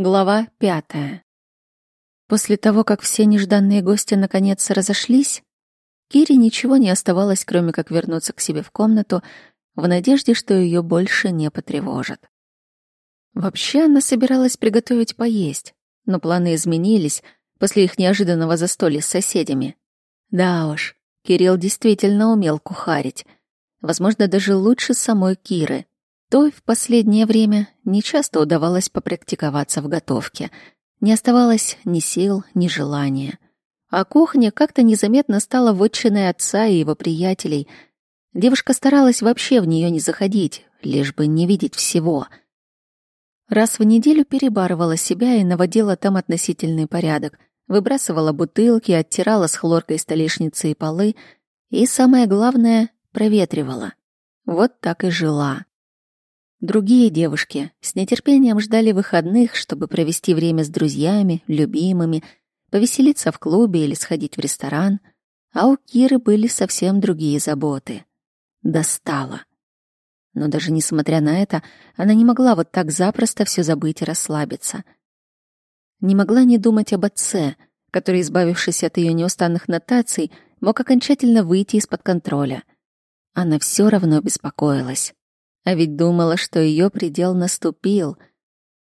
Глава пятая. После того, как все нежданные гости наконец разошлись, Кире ничего не оставалось, кроме как вернуться к себе в комнату в надежде, что ее больше не потревожат. Вообще она собиралась приготовить поесть, но планы изменились после их неожиданного застолья с соседями. Да уж, Кирилл действительно умел кухарить. Возможно, даже лучше самой Киры. Той в последнее время нечасто удавалось попрактиковаться в готовке. Не оставалось ни сил, ни желания. А кухня как-то незаметно стала вотчиной отца и его приятелей. Девушка старалась вообще в нее не заходить, лишь бы не видеть всего. Раз в неделю перебарывала себя и наводила там относительный порядок. Выбрасывала бутылки, оттирала с хлоркой столешницы и полы. И, самое главное, проветривала. Вот так и жила. Другие девушки с нетерпением ждали выходных, чтобы провести время с друзьями, любимыми, повеселиться в клубе или сходить в ресторан, а у Киры были совсем другие заботы. Достала. Но даже несмотря на это, она не могла вот так запросто все забыть и расслабиться. Не могла не думать об отце, который, избавившись от ее неустанных нотаций, мог окончательно выйти из-под контроля. Она все равно беспокоилась. А ведь думала, что ее предел наступил.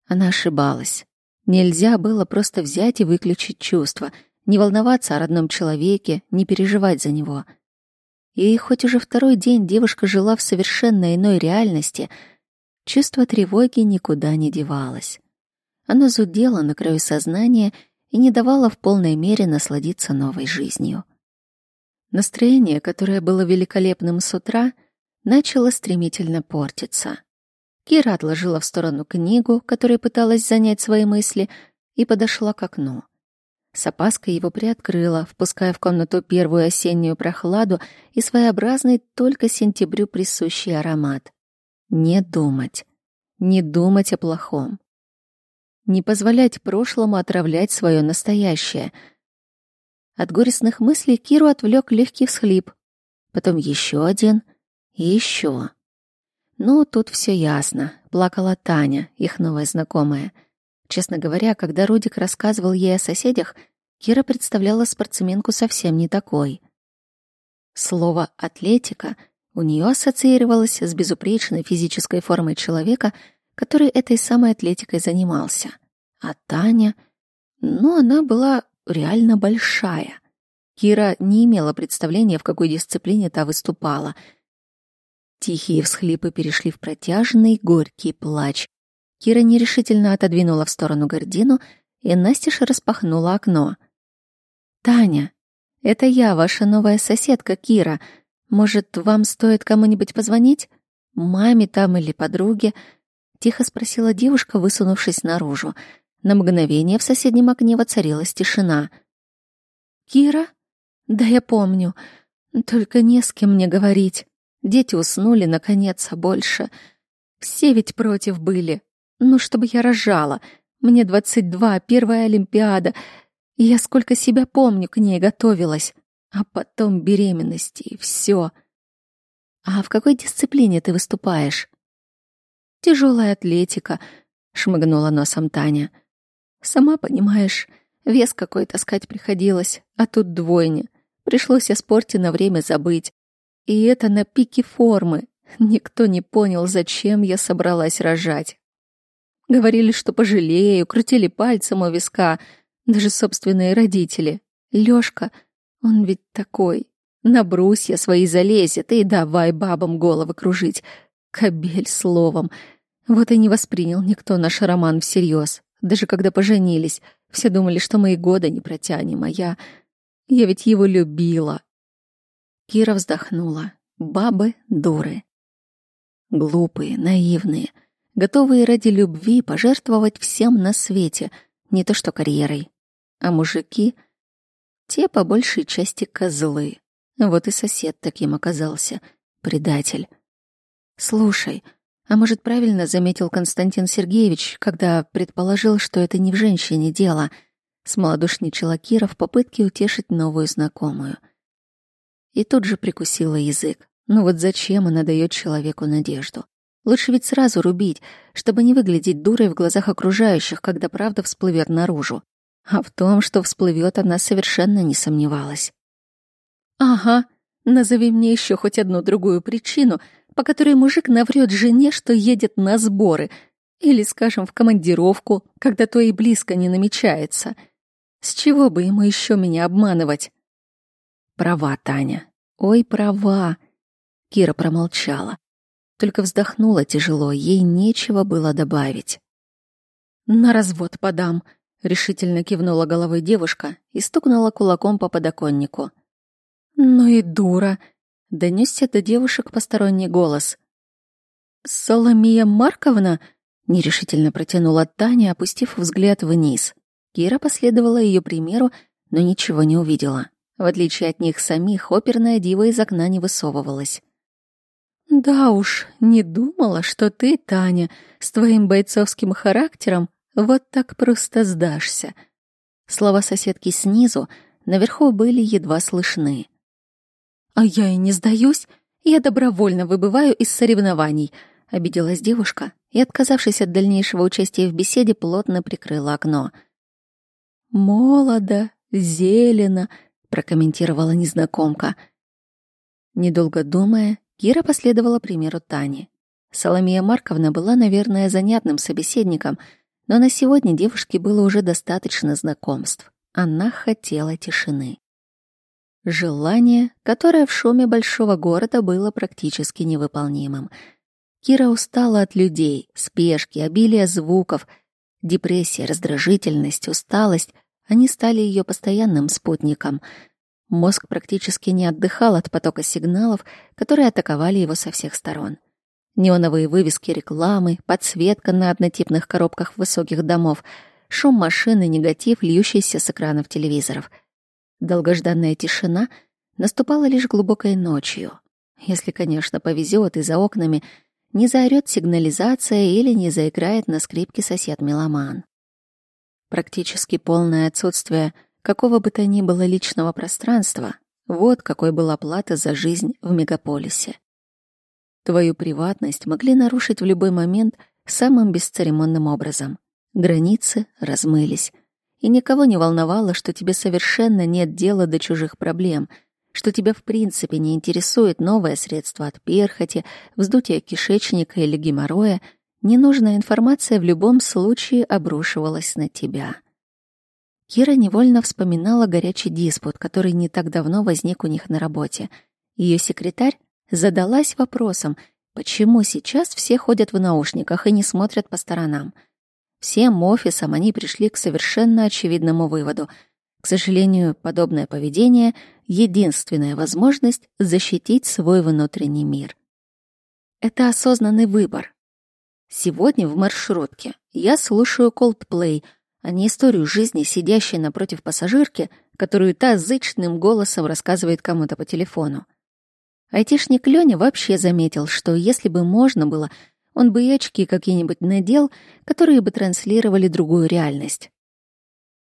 Она ошибалась. Нельзя было просто взять и выключить чувства, не волноваться о родном человеке, не переживать за него. И хоть уже второй день девушка жила в совершенно иной реальности, чувство тревоги никуда не девалось. Оно зудело на краю сознания и не давало в полной мере насладиться новой жизнью. Настроение, которое было великолепным с утра — начало стремительно портиться. Кира отложила в сторону книгу, которой пыталась занять свои мысли, и подошла к окну. С опаской его приоткрыла, впуская в комнату первую осеннюю прохладу и своеобразный только сентябрю присущий аромат. Не думать. Не думать о плохом. Не позволять прошлому отравлять свое настоящее. От горестных мыслей Киру отвлек легкий всхлип. Потом еще один — еще. Ну, тут все ясно. Плакала Таня, их новая знакомая. Честно говоря, когда Рудик рассказывал ей о соседях, Кира представляла спортсменку совсем не такой. Слово «атлетика» у нее ассоциировалось с безупречной физической формой человека, который этой самой атлетикой занимался. А Таня... Ну, она была реально большая. Кира не имела представления, в какой дисциплине та выступала — Тихие всхлипы перешли в протяжный, горький плач. Кира нерешительно отодвинула в сторону гордину и настежь распахнула окно. «Таня, это я, ваша новая соседка Кира. Может, вам стоит кому-нибудь позвонить? Маме там или подруге?» Тихо спросила девушка, высунувшись наружу. На мгновение в соседнем окне воцарилась тишина. «Кира? Да я помню. Только не с кем мне говорить». Дети уснули, наконец, а больше... Все ведь против были. Ну, чтобы я рожала. Мне двадцать два, первая Олимпиада. Я сколько себя помню, к ней готовилась. А потом беременности, и все. А в какой дисциплине ты выступаешь? Тяжелая атлетика, шмыгнула носом Таня. Сама понимаешь, вес какой таскать приходилось, а тут двойня. Пришлось о спорте на время забыть. И это на пике формы. Никто не понял, зачем я собралась рожать. Говорили, что пожалею, крутили пальцем у виска. Даже собственные родители. Лёшка, он ведь такой. На брусья свои залезет и давай бабам головы кружить. Кобель словом. Вот и не воспринял никто наш роман всерьез. Даже когда поженились, все думали, что мы и года не протянем, а я... Я ведь его любила. Кира вздохнула. Бабы — дуры. Глупые, наивные, готовые ради любви пожертвовать всем на свете, не то что карьерой. А мужики — те по большей части козлы. Вот и сосед таким оказался, предатель. Слушай, а может, правильно заметил Константин Сергеевич, когда предположил, что это не в женщине дело, смолодушничала Кира в попытке утешить новую знакомую — и тут же прикусила язык. Ну вот зачем она дает человеку надежду? Лучше ведь сразу рубить, чтобы не выглядеть дурой в глазах окружающих, когда правда всплывет наружу. А в том, что всплывет, она совершенно не сомневалась. «Ага, назови мне еще хоть одну другую причину, по которой мужик наврет жене, что едет на сборы, или, скажем, в командировку, когда то и близко не намечается. С чего бы ему еще меня обманывать?» «Права, Таня. Ой, права!» Кира промолчала. Только вздохнула тяжело, ей нечего было добавить. «На развод подам», — решительно кивнула головой девушка и стукнула кулаком по подоконнику. «Ну и дура!» — донесся до девушек посторонний голос. «Соломия Марковна?» — нерешительно протянула Таня, опустив взгляд вниз. Кира последовала ее примеру, но ничего не увидела. В отличие от них самих, оперная дива из окна не высовывалась. Да уж, не думала, что ты, Таня, с твоим бойцовским характером вот так просто сдашься. Слова соседки снизу наверху были едва слышны. А я и не сдаюсь, я добровольно выбываю из соревнований, обиделась девушка и, отказавшись от дальнейшего участия в беседе, плотно прикрыла окно. Молодо, зелено, прокомментировала незнакомка. Недолго думая, Кира последовала примеру Тани. Соломия Марковна была, наверное, занятным собеседником, но на сегодня девушке было уже достаточно знакомств. Она хотела тишины. Желание, которое в шуме большого города было практически невыполнимым. Кира устала от людей, спешки, обилия звуков. Депрессия, раздражительность, усталость — они стали ее постоянным спутником — Мозг практически не отдыхал от потока сигналов, которые атаковали его со всех сторон. Неоновые вывески рекламы, подсветка на однотипных коробках высоких домов, шум машины, негатив, льющийся с экранов телевизоров. Долгожданная тишина наступала лишь глубокой ночью. Если, конечно, повезет и за окнами не заорет сигнализация или не заиграет на скрипке сосед-меломан. Практически полное отсутствие — какого бы то ни было личного пространства, вот какой была плата за жизнь в мегаполисе. Твою приватность могли нарушить в любой момент самым бесцеремонным образом. Границы размылись, и никого не волновало, что тебе совершенно нет дела до чужих проблем, что тебя в принципе не интересует новое средство от перхоти, вздутия кишечника или геморроя, ненужная информация в любом случае обрушивалась на тебя. Кира невольно вспоминала горячий диспут, который не так давно возник у них на работе. Ее секретарь задалась вопросом, почему сейчас все ходят в наушниках и не смотрят по сторонам. Всем офисам они пришли к совершенно очевидному выводу. К сожалению, подобное поведение — единственная возможность защитить свой внутренний мир. Это осознанный выбор. Сегодня в маршрутке я слушаю Coldplay — а не историю жизни, сидящей напротив пассажирки, которую та зычным голосом рассказывает кому-то по телефону. Айтишник Лёня вообще заметил, что если бы можно было, он бы и очки какие-нибудь надел, которые бы транслировали другую реальность.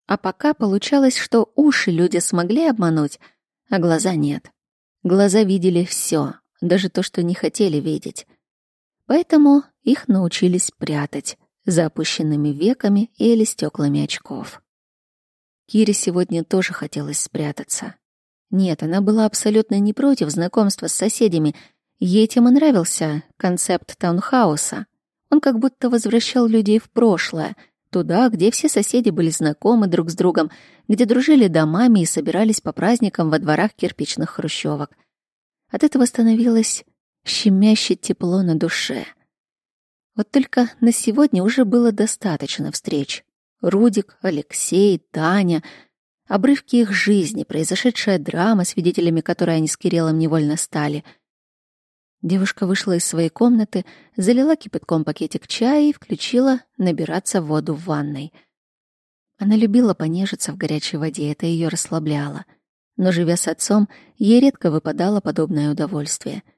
А пока получалось, что уши люди смогли обмануть, а глаза нет. Глаза видели все, даже то, что не хотели видеть. Поэтому их научились прятать за опущенными веками или стеклами очков. Кире сегодня тоже хотелось спрятаться. Нет, она была абсолютно не против знакомства с соседями. Ей тем и нравился концепт таунхауса. Он как будто возвращал людей в прошлое, туда, где все соседи были знакомы друг с другом, где дружили домами и собирались по праздникам во дворах кирпичных хрущевок. От этого становилось щемяще тепло на душе — вот только на сегодня уже было достаточно встреч. Рудик, Алексей, Таня, обрывки их жизни, произошедшая драма, свидетелями которой они с Кириллом невольно стали. Девушка вышла из своей комнаты, залила кипятком пакетик чая и включила набираться воду в ванной. Она любила понежиться в горячей воде, это ее расслабляло. Но, живя с отцом, ей редко выпадало подобное удовольствие —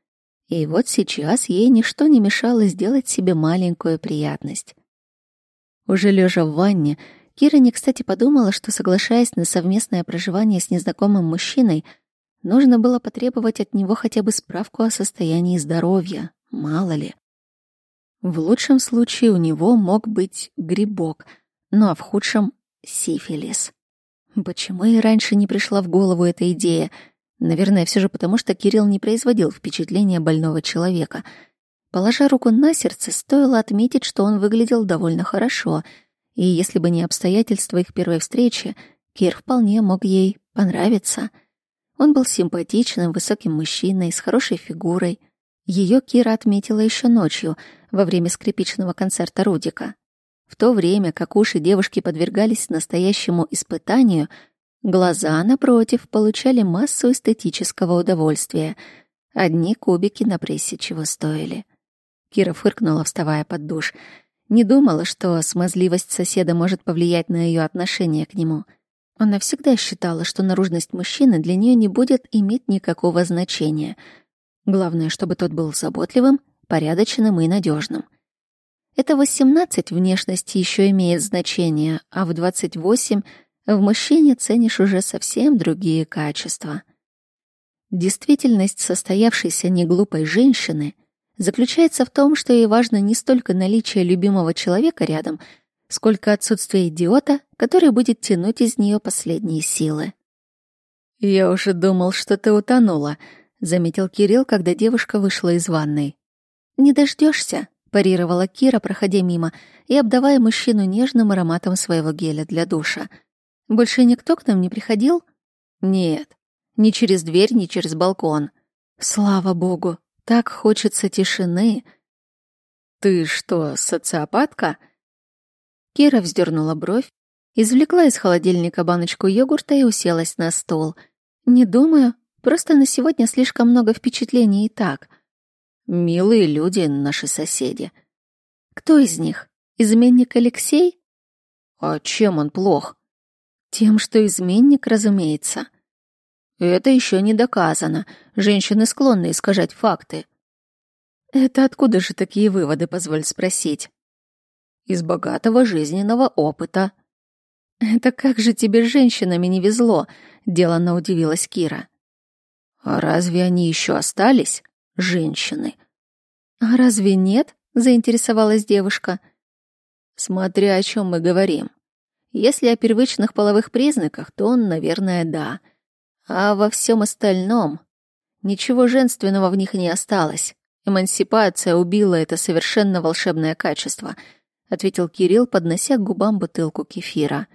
и вот сейчас ей ничто не мешало сделать себе маленькую приятность. Уже лежа в ванне, Кира не кстати подумала, что, соглашаясь на совместное проживание с незнакомым мужчиной, нужно было потребовать от него хотя бы справку о состоянии здоровья, мало ли. В лучшем случае у него мог быть грибок, ну а в худшем — сифилис. Почему и раньше не пришла в голову эта идея? Наверное, все же потому, что Кирилл не производил впечатления больного человека. Положа руку на сердце, стоило отметить, что он выглядел довольно хорошо, и если бы не обстоятельства их первой встречи, Кир вполне мог ей понравиться. Он был симпатичным, высоким мужчиной, с хорошей фигурой. Ее Кира отметила еще ночью, во время скрипичного концерта Рудика. В то время, как уши девушки подвергались настоящему испытанию, глаза, напротив, получали массу эстетического удовольствия. Одни кубики на прессе чего стоили. Кира фыркнула, вставая под душ. Не думала, что смазливость соседа может повлиять на ее отношение к нему. Она всегда считала, что наружность мужчины для нее не будет иметь никакого значения. Главное, чтобы тот был заботливым, порядочным и надежным. Это 18 внешность еще имеет значение, а в 28 в мужчине ценишь уже совсем другие качества. Действительность состоявшейся неглупой женщины заключается в том, что ей важно не столько наличие любимого человека рядом, сколько отсутствие идиота, который будет тянуть из нее последние силы. «Я уже думал, что ты утонула», — заметил Кирилл, когда девушка вышла из ванной. «Не дождешься, парировала Кира, проходя мимо и обдавая мужчину нежным ароматом своего геля для душа. «Больше никто к нам не приходил?» «Нет, ни через дверь, ни через балкон». «Слава богу, так хочется тишины». «Ты что, социопатка?» Кира вздернула бровь, извлекла из холодильника баночку йогурта и уселась на стол. «Не думаю, просто на сегодня слишком много впечатлений и так». Милые люди наши соседи. Кто из них? Изменник Алексей? А чем он плох? Тем, что изменник, разумеется. Это еще не доказано. Женщины склонны искажать факты. Это откуда же такие выводы, позволь спросить? Из богатого жизненного опыта. Это как же тебе с женщинами не везло, деланно удивилась Кира. А разве они еще остались? женщины. «А разве нет?» — заинтересовалась девушка. «Смотря о чем мы говорим. Если о первичных половых признаках, то он, наверное, да. А во всем остальном ничего женственного в них не осталось. Эмансипация убила это совершенно волшебное качество», — ответил Кирилл, поднося к губам бутылку кефира.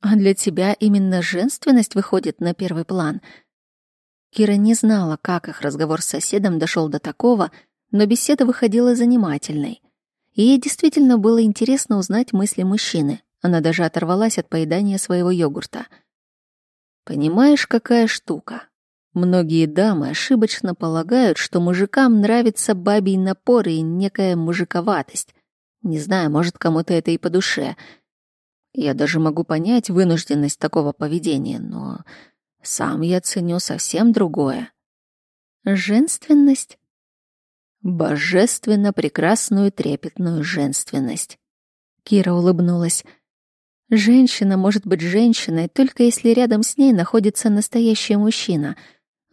«А для тебя именно женственность выходит на первый план», Кира не знала, как их разговор с соседом дошел до такого, но беседа выходила занимательной. Ей действительно было интересно узнать мысли мужчины. Она даже оторвалась от поедания своего йогурта. «Понимаешь, какая штука? Многие дамы ошибочно полагают, что мужикам нравится бабий напор и некая мужиковатость. Не знаю, может, кому-то это и по душе. Я даже могу понять вынужденность такого поведения, но сам я ценю совсем другое. Женственность? Божественно прекрасную трепетную женственность. Кира улыбнулась. Женщина может быть женщиной, только если рядом с ней находится настоящий мужчина.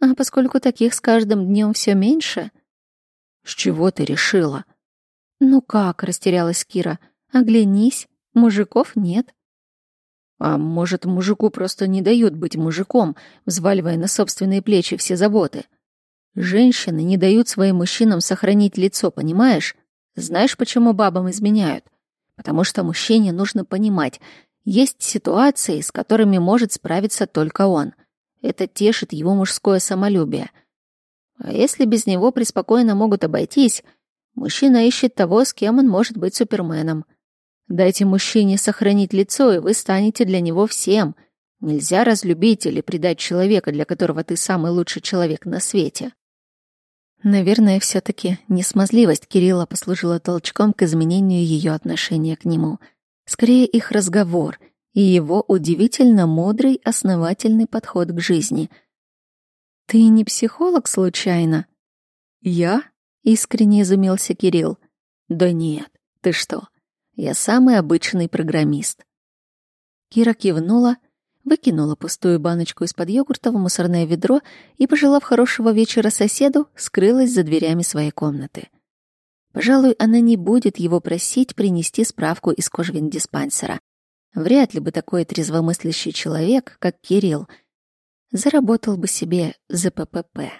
А поскольку таких с каждым днем все меньше... С чего ты решила? Ну как, растерялась Кира. Оглянись, мужиков нет. А может, мужику просто не дают быть мужиком, взваливая на собственные плечи все заботы? Женщины не дают своим мужчинам сохранить лицо, понимаешь? Знаешь, почему бабам изменяют? Потому что мужчине нужно понимать, есть ситуации, с которыми может справиться только он. Это тешит его мужское самолюбие. А если без него преспокойно могут обойтись, мужчина ищет того, с кем он может быть суперменом. Дайте мужчине сохранить лицо, и вы станете для него всем. Нельзя разлюбить или предать человека, для которого ты самый лучший человек на свете. Наверное, все таки несмазливость Кирилла послужила толчком к изменению ее отношения к нему. Скорее, их разговор и его удивительно мудрый, основательный подход к жизни. «Ты не психолог, случайно?» «Я?» — искренне изумился Кирилл. «Да нет, ты что? Я самый обычный программист. Кира кивнула, выкинула пустую баночку из-под йогурта в мусорное ведро и, пожелав хорошего вечера соседу, скрылась за дверями своей комнаты. Пожалуй, она не будет его просить принести справку из кожвин-диспансера. Вряд ли бы такой трезвомыслящий человек, как Кирилл, заработал бы себе за ППП.